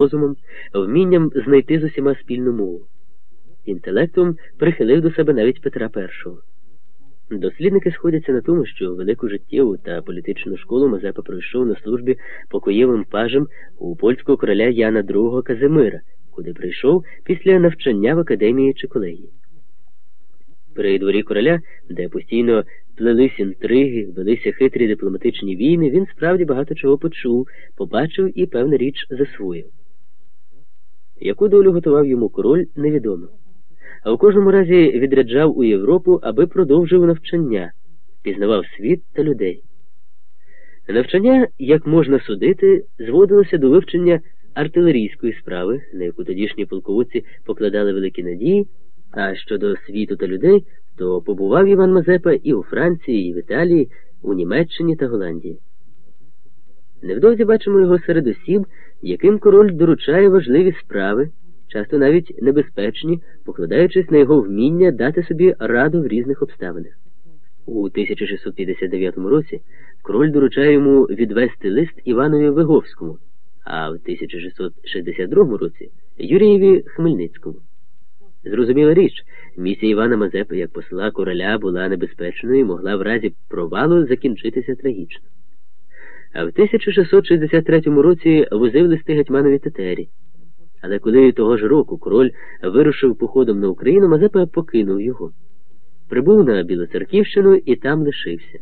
розумом, вмінням знайти з усіма спільну мову. Інтелектом прихилив до себе навіть Петра І. Дослідники сходяться на тому, що велику життєву та політичну школу Мазепа пройшов на службі покоєвим пажем у польського короля Яна II Казимира, куди прийшов після навчання в академії чи колегії. При дворі короля, де постійно плелись інтриги, велися хитрі дипломатичні війни, він справді багато чого почув, побачив і, певна річ, засвоїв. Яку долю готував йому король, невідомо. А у кожному разі відряджав у Європу, аби продовжив навчання, пізнавав світ та людей. Навчання, як можна судити, зводилося до вивчення артилерійської справи, на яку тодішні полководці покладали великі надії, а щодо світу та людей, то побував Іван Мазепа і у Франції, і в Італії, у Німеччині та Голландії. Невдовзі бачимо його серед осіб, яким король доручає важливі справи, часто навіть небезпечні, покладаючись на його вміння дати собі раду в різних обставинах. У 1659 році король доручає йому відвести лист Іванові Виговському, а в 1662 році Юрієві Хмельницькому. Зрозуміла річ, місія Івана Мазепи як посла короля була небезпечною і могла в разі провалу закінчитися трагічно. А в 1663 році возив листи гетьманові Тетері. Але коли того ж року король вирушив походом на Україну, Мазепа покинув його. Прибув на Білоцерківщину і там лишився.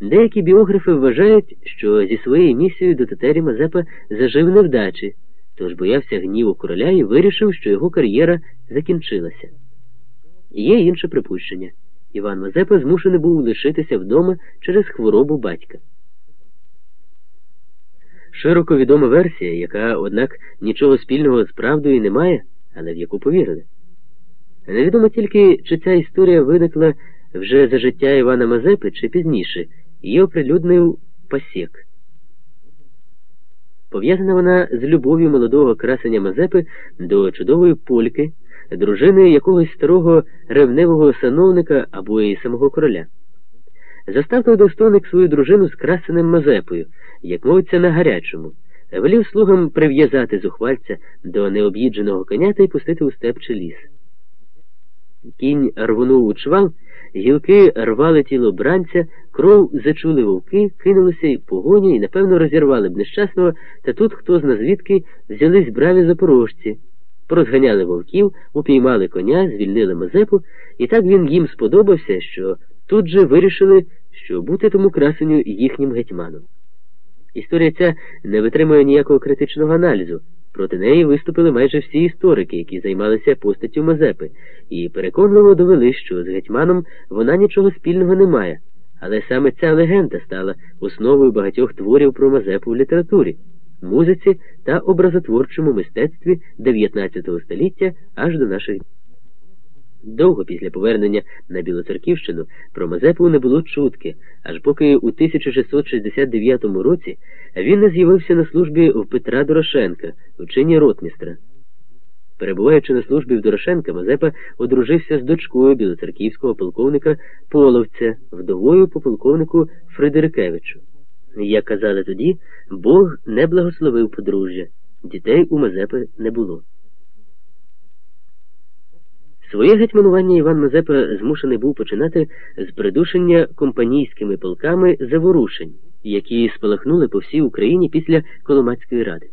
Деякі біографи вважають, що зі своєю місією до Тетері Мазепа зажив невдачі, тож боявся гніву короля і вирішив, що його кар'єра закінчилася. Є інше припущення. Іван Мазепа змушений був лишитися вдома через хворобу батька. Широко відома версія, яка, однак, нічого спільного з правдою не має, але в яку повірили. Невідомо тільки, чи ця історія виникла вже за життя Івана Мазепи, чи пізніше, її оприлюднив Пасєк. Пов'язана вона з любов'ю молодого красення Мазепи до чудової польки, дружини якогось старого ревневого сановника або і самого короля. Застав достойник свою дружину з красеним Мазепою, як мовиться на гарячому, велів слугам прив'язати зухвальця до необ'їдженого коня та й пустити у степ чи ліс. Кінь рвонув у чвал, гілки рвали тіло бранця, кров зачули вовки, кинулися й погоню і, напевно, розірвали б нещасного, та тут хто зна звідки взялись браві запорожці, порозганяли вовків, упіймали коня, звільнили Мазепу, і так він їм сподобався, що тут же вирішили, що бути тому красеню їхнім гетьманом. Історія ця не витримує ніякого критичного аналізу. Проти неї виступили майже всі історики, які займалися постаттю Мазепи, і переконливо довели, що з гетьманом вона нічого спільного не має. Але саме ця легенда стала основою багатьох творів про Мазепу в літературі, музиці та образотворчому мистецтві 19 століття аж до наших днів. Довго після повернення на Білоцерківщину про Мазепу не було чутки, аж поки у 1669 році він не з'явився на службі в Петра Дорошенка в чині ротмістра. Перебуваючи на службі в Дорошенка, Мазепа одружився з дочкою білоцерківського полковника Половця, вдовою по полковнику Фредерикевичу. Як казали тоді, Бог не благословив подружжя, дітей у Мазепи не було. Своє гетьманування Іван Мазепа змушений був починати з придушення компанійськими полками заворушень, які спалахнули по всій Україні після Коломацької ради.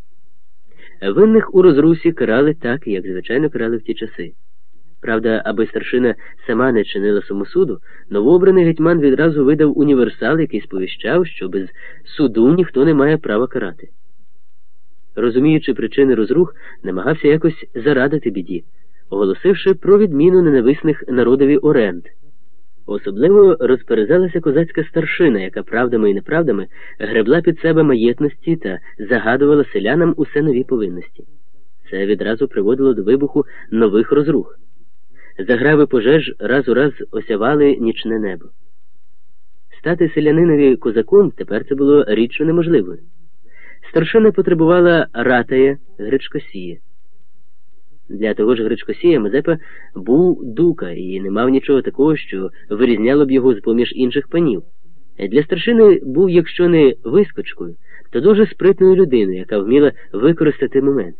Винних у розрусі карали так, як звичайно карали в ті часи. Правда, аби старшина сама не чинила самосуду, новообраний гетьман відразу видав універсал, який сповіщав, що без суду ніхто не має права карати. Розуміючи причини розрух, намагався якось зарадити біді оголосивши про відміну ненависних народові оренд. Особливо розперезалася козацька старшина, яка правдами і неправдами гребла під себе маєтності та загадувала селянам усе нові повинності. Це відразу приводило до вибуху нових розрух. Заграви пожеж раз у раз осявали нічне небо. Стати селянинові козаком тепер це було рідчо неможливою. Старшина потребувала ратая Гречкосія. Для того ж Гречкосія Мазепа був дука і не мав нічого такого, що вирізняло б його з поміж інших панів. Для старшини був, якщо не вискочкою, то дуже спритною людиною, яка вміла використати момент.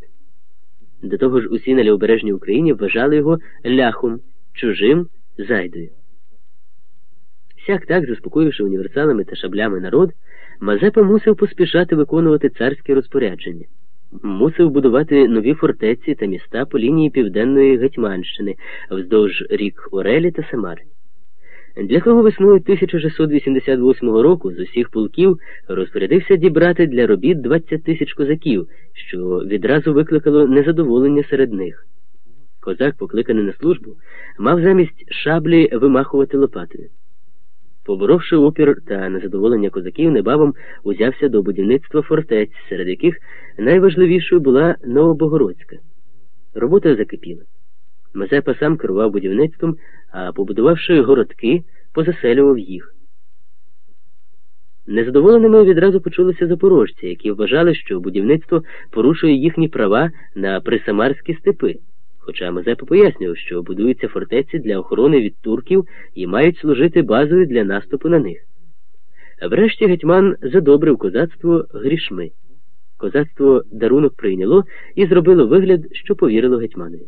До того ж, усі на лівобережній Україні вважали його ляхом, чужим зайдою. Всяк так, заспокоївши універсалами та шаблями народ, Мазепа мусив поспішати виконувати царські розпорядження, мусив будувати нові фортеці та міста по лінії Південної Гетьманщини вздовж рік Орелі та Самари. Для того весною 1688 року з усіх полків розпорядився дібрати для робіт 20 тисяч козаків, що відразу викликало незадоволення серед них. Козак, покликаний на службу, мав замість шаблі вимахувати лопатою. Поборовши опір та незадоволення козаків, небавом узявся до будівництва фортець, серед яких найважливішою була Новобогородська. Робота закипіла. Мазепа сам керував будівництвом, а побудувавши городки, позаселював їх. Незадоволеними відразу почулися запорожці, які вважали, що будівництво порушує їхні права на присамарські степи. Хоча Мазепа пояснював, що будуються фортеці для охорони від турків і мають служити базою для наступу на них. Врешті гетьман задобрив козацтво грішми. Козацтво дарунок прийняло і зробило вигляд, що повірило гетьманові.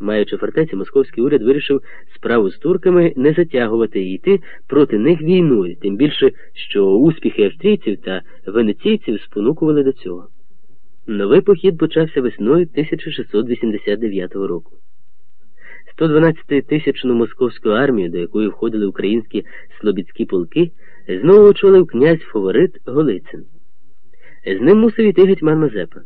Маючи фортеці, московський уряд вирішив справу з турками не затягувати і йти проти них війною, тим більше, що успіхи австрійців та венеційців спонукували до цього. Новий похід почався весною 1689 року. 112-тисячну московську армію, до якої входили українські слобідські полки, знову очолив князь Фаворит Голицин. З ним мусив іти гетьман Мазепа.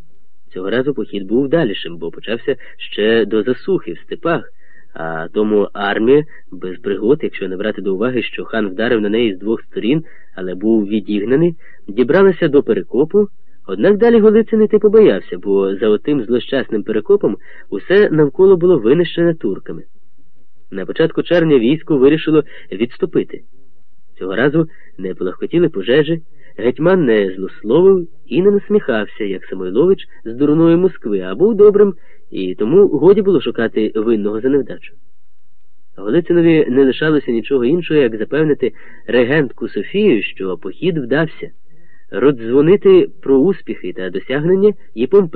Цього разу похід був дальшим, бо почався ще до засухи в степах, а тому армія без пригод, якщо не брати до уваги, що хан вдарив на неї з двох сторін, але був відігнаний, дібралася до перекопу. Однак далі Голицин іти побоявся, бо за отим злощасним перекопом усе навколо було винищене турками. На початку червня військо вирішило відступити. Цього разу не полегкотіли пожежі, гетьман не злословив і не насміхався, як Самойлович з дурної Москви, а був добрим, і тому годі було шукати винного за невдачу. Голицинові не лишалося нічого іншого, як запевнити регентку Софію, що похід вдався родзвонити про успіхи та досягнення і помпезно